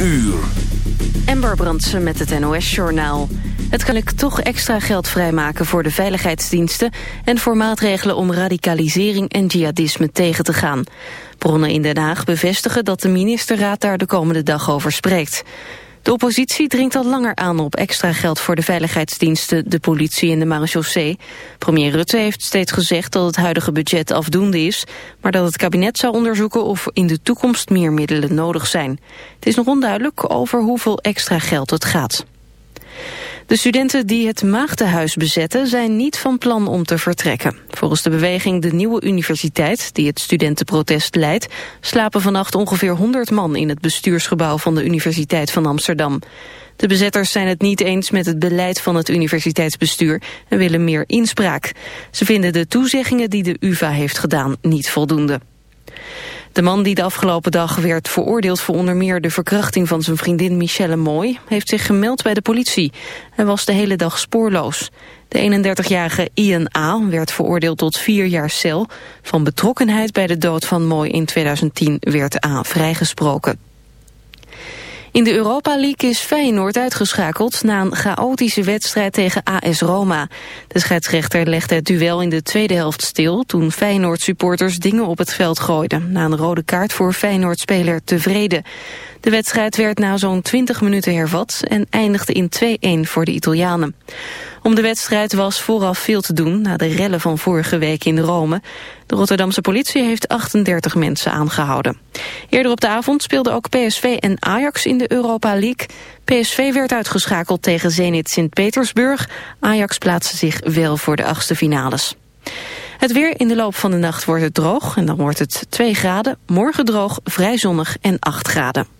uur. Ember Brandsen met het NOS-journaal. Het kan ik toch extra geld vrijmaken voor de veiligheidsdiensten... en voor maatregelen om radicalisering en jihadisme tegen te gaan. Bronnen in Den Haag bevestigen dat de ministerraad daar de komende dag over spreekt. De oppositie dringt al langer aan op extra geld voor de veiligheidsdiensten, de politie en de marechaussee. Premier Rutte heeft steeds gezegd dat het huidige budget afdoende is, maar dat het kabinet zou onderzoeken of in de toekomst meer middelen nodig zijn. Het is nog onduidelijk over hoeveel extra geld het gaat. De studenten die het Maagdenhuis bezetten zijn niet van plan om te vertrekken. Volgens de beweging De Nieuwe Universiteit, die het studentenprotest leidt... slapen vannacht ongeveer 100 man in het bestuursgebouw van de Universiteit van Amsterdam. De bezetters zijn het niet eens met het beleid van het universiteitsbestuur en willen meer inspraak. Ze vinden de toezeggingen die de UvA heeft gedaan niet voldoende. De man die de afgelopen dag werd veroordeeld voor onder meer de verkrachting van zijn vriendin Michelle Mooi heeft zich gemeld bij de politie. Hij was de hele dag spoorloos. De 31-jarige Ian A. werd veroordeeld tot vier jaar cel. Van betrokkenheid bij de dood van Mooi in 2010 werd A. vrijgesproken. In de Europa League is Feyenoord uitgeschakeld na een chaotische wedstrijd tegen AS Roma. De scheidsrechter legde het duel in de tweede helft stil toen Feyenoord supporters dingen op het veld gooiden. Na een rode kaart voor Feyenoord-speler Tevreden. De wedstrijd werd na zo'n 20 minuten hervat en eindigde in 2-1 voor de Italianen. Om de wedstrijd was vooraf veel te doen na de rellen van vorige week in Rome. De Rotterdamse politie heeft 38 mensen aangehouden. Eerder op de avond speelden ook PSV en Ajax in de Europa League. PSV werd uitgeschakeld tegen Zenit Sint-Petersburg. Ajax plaatste zich wel voor de achtste finales. Het weer in de loop van de nacht wordt het droog en dan wordt het 2 graden. Morgen droog, vrij zonnig en 8 graden.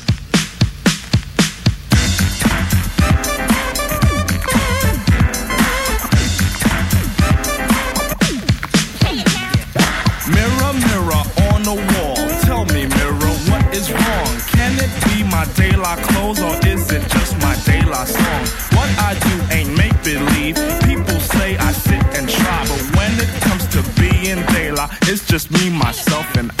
My daylight clothes or is it just my daylight song? What I do ain't make believe. People say I sit and try, but when it comes to being daylight, it's just me, myself, and I.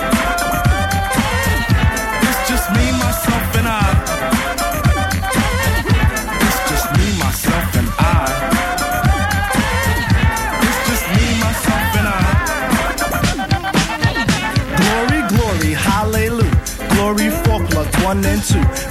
one and two.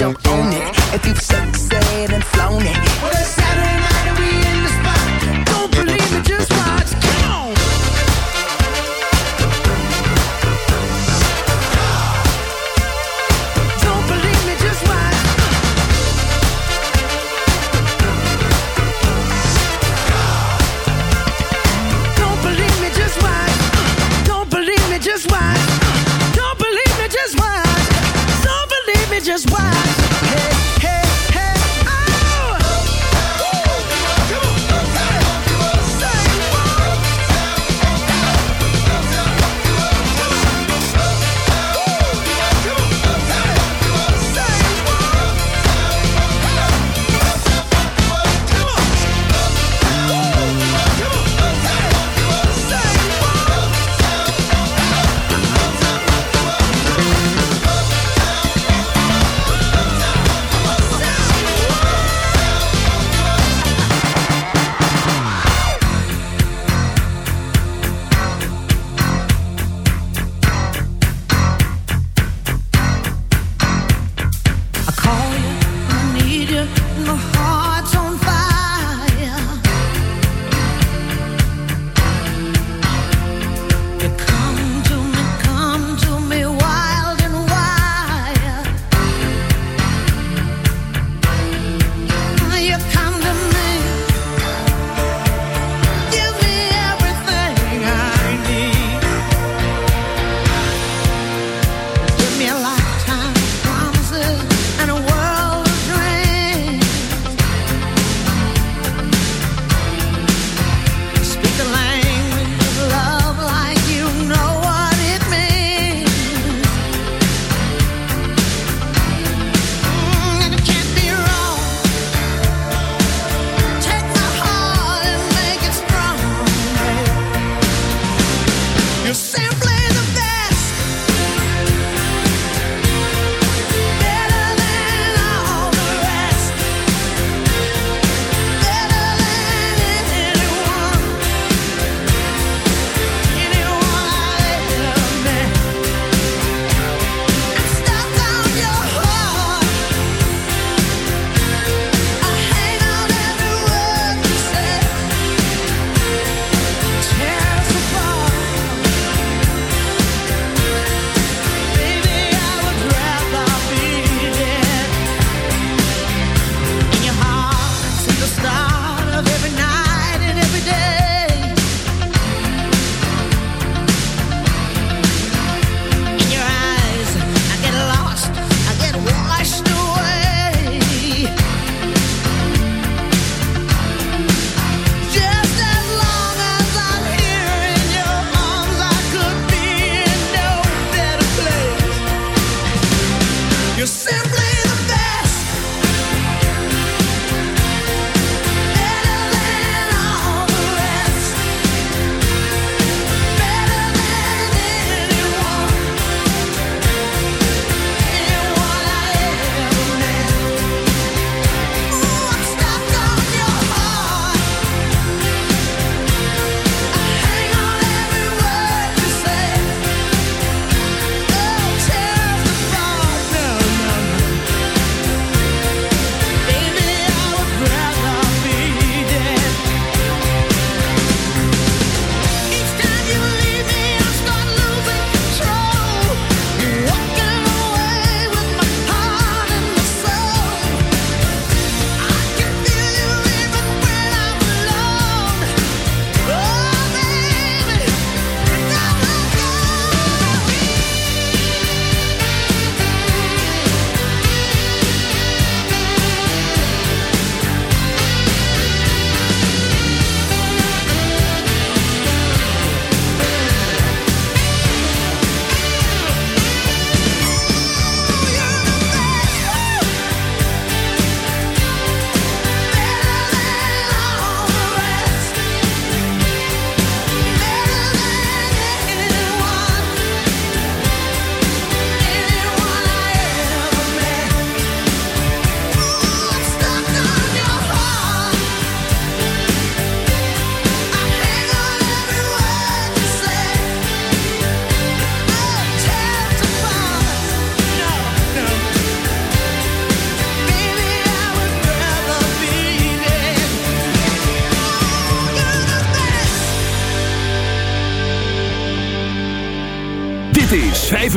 jump on it. If you've said and flown it.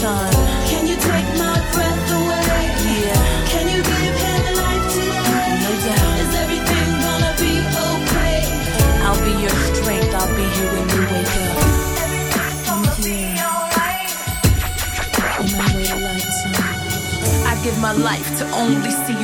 time. Can you take my breath away? Yeah. Can you give him life today? No doubt. Is everything gonna be okay? I'll be your strength. I'll be here when you wake up. Everything's gonna be alright. On my way to lifetime. I give my life to only see you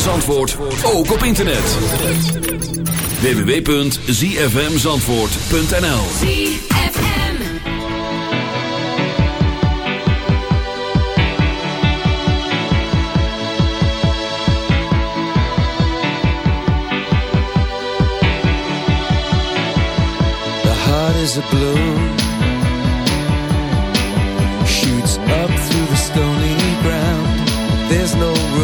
van Zandvoort ook op internet. www.zfmzandvoort.nl ZFM The heart is a blue Shoots up through the stony ground. There's no room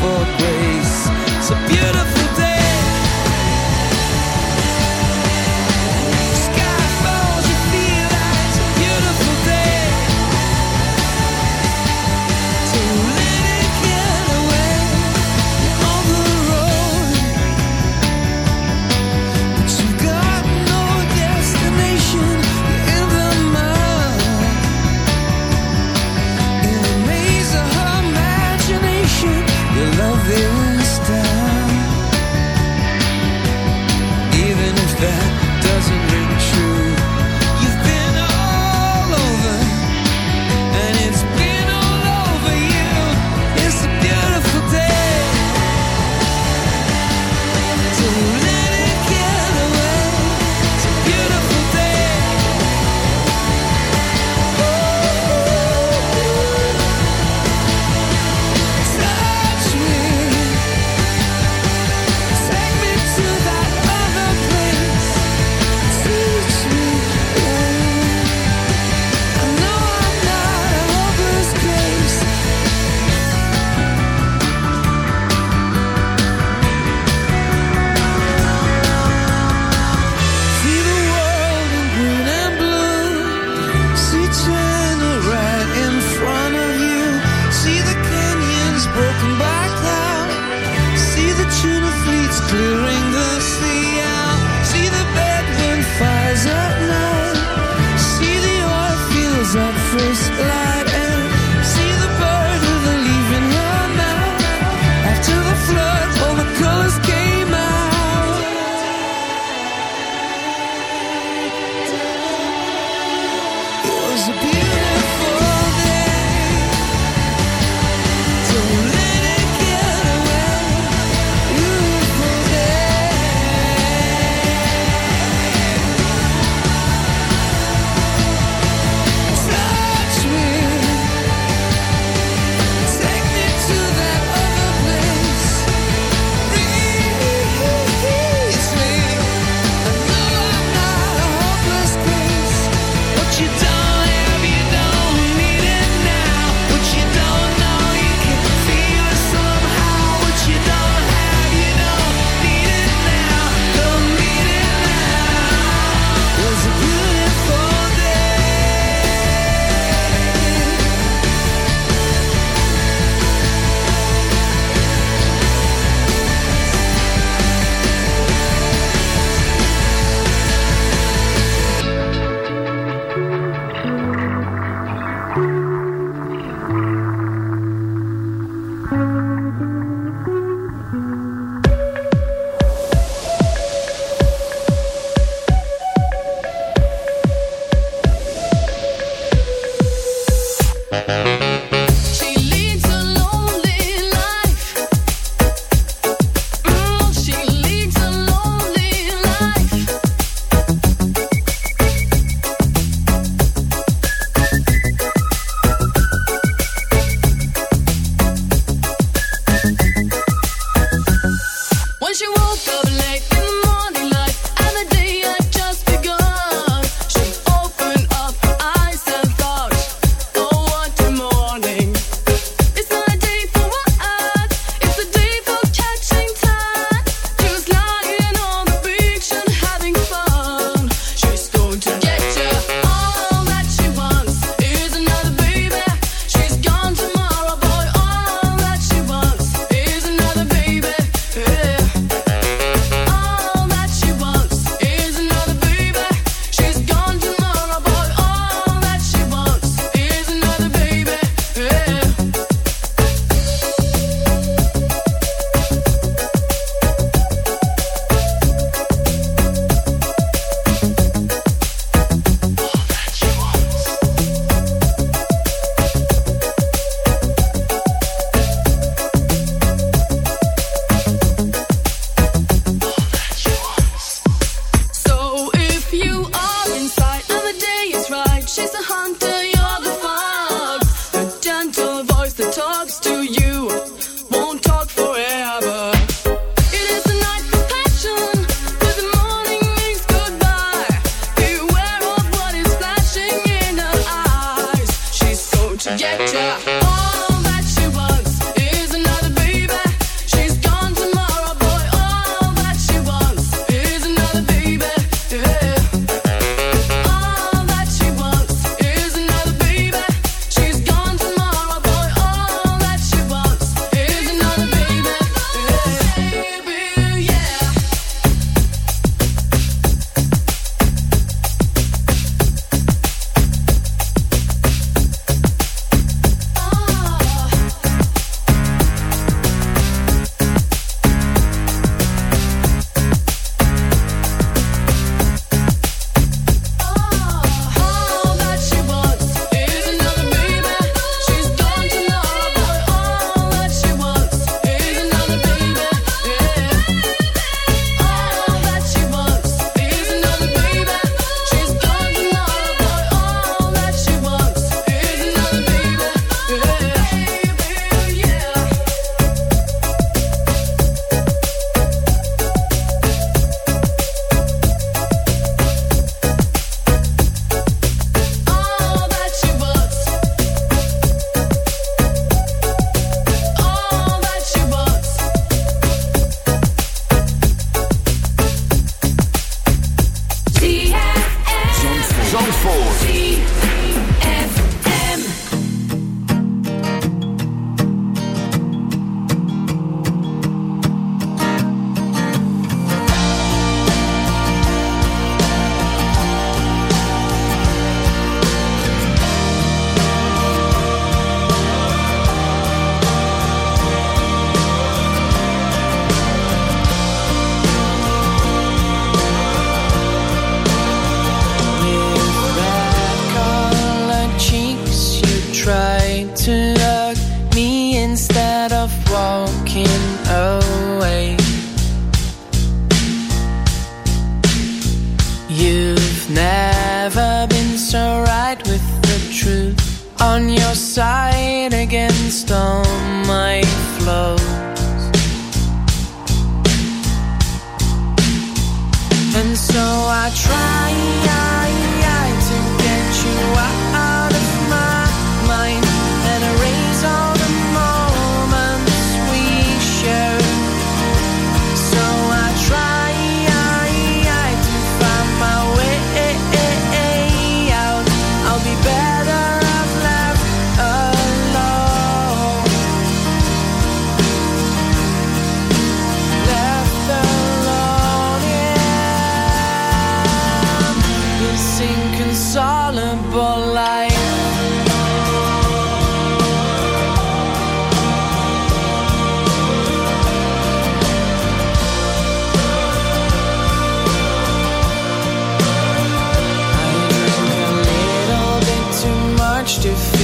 for grace. So beautiful. Too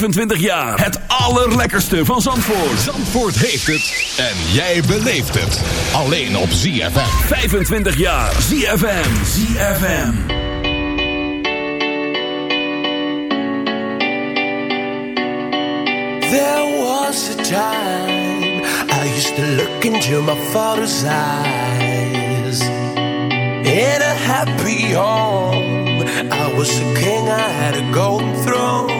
25 jaar. Het allerlekkerste van Zandvoort. Zandvoort heeft het. En jij beleeft het. Alleen op ZFM. 25 jaar. ZFM. ZFM. There was a time I used to look into my father's eyes. In a happy home, I was a king, I had a golden throne.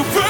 you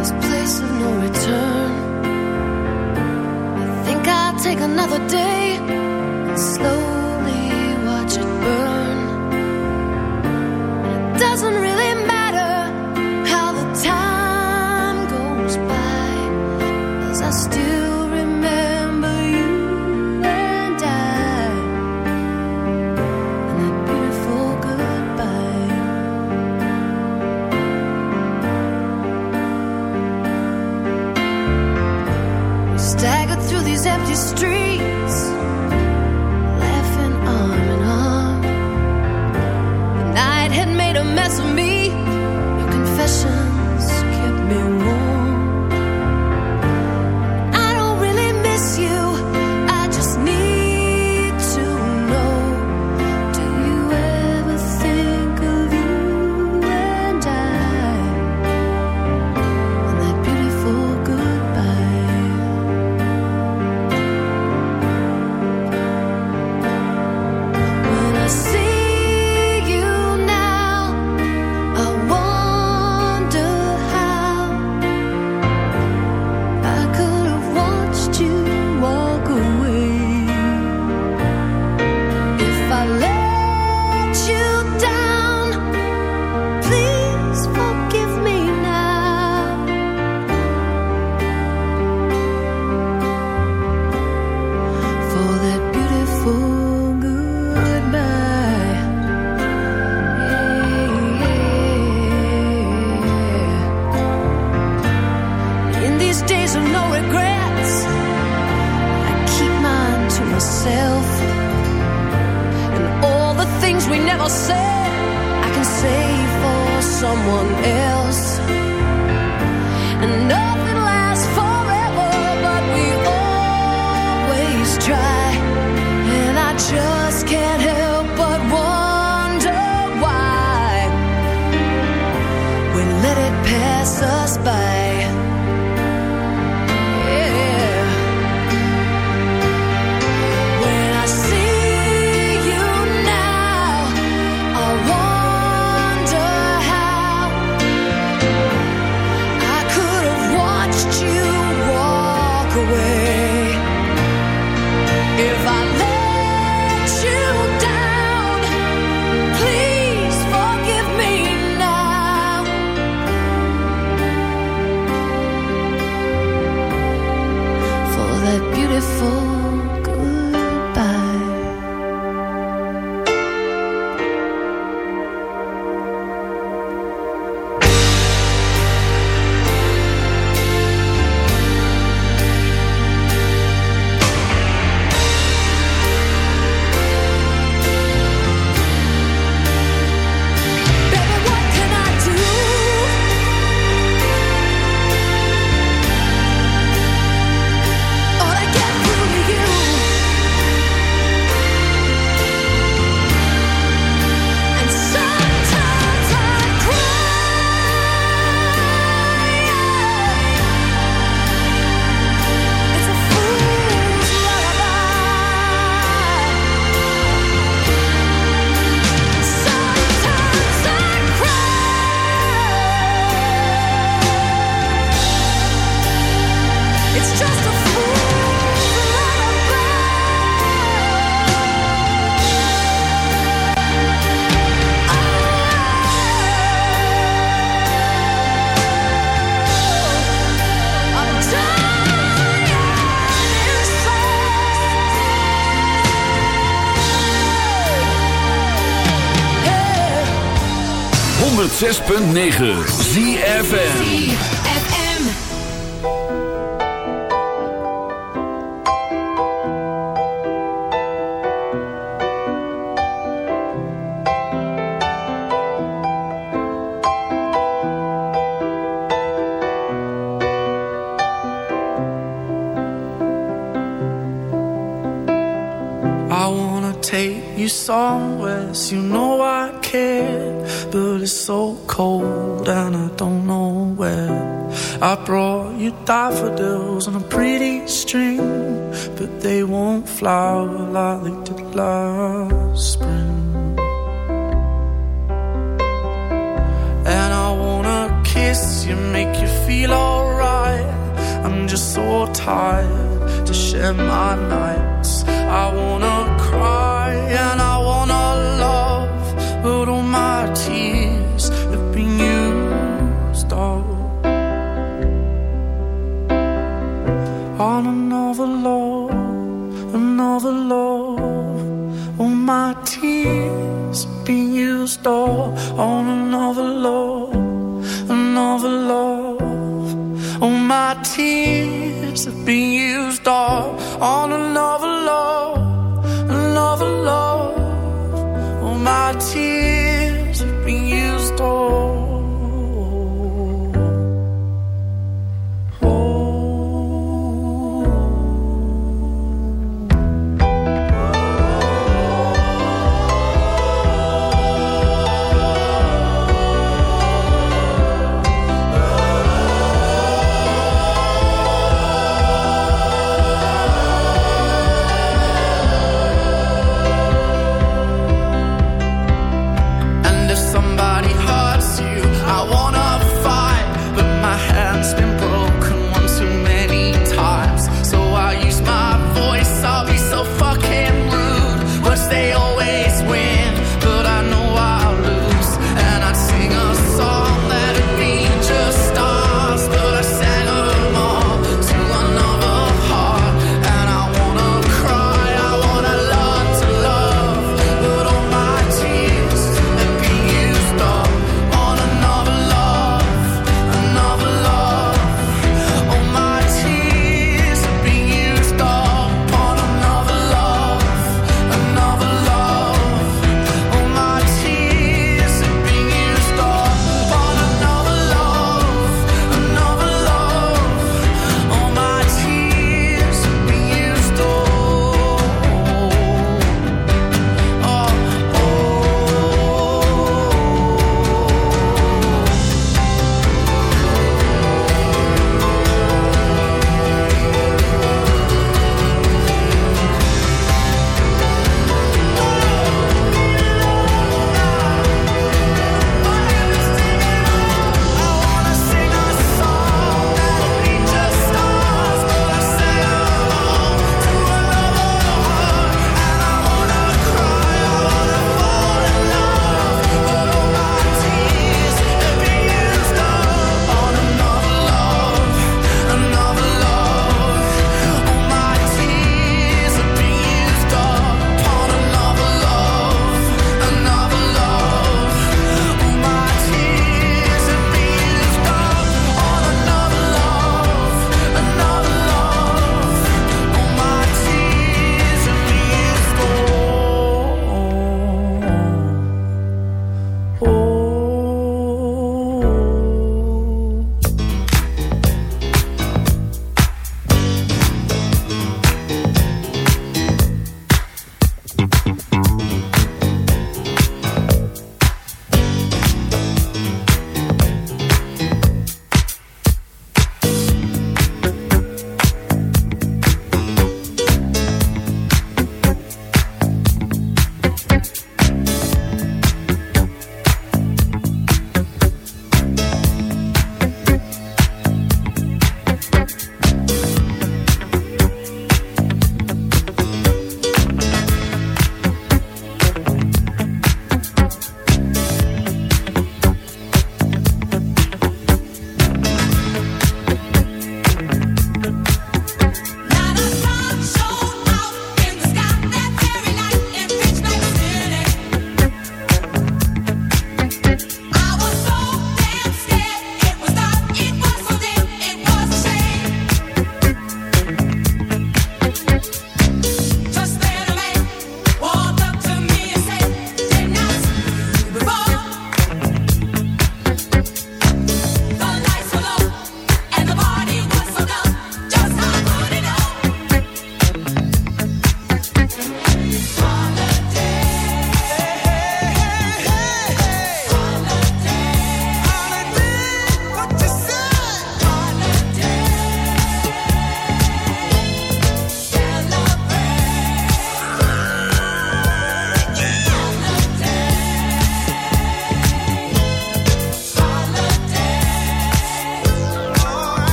this place of no return. I think I'll take another day and slow. History. never said I can save for someone else. And no 106.9 ZFN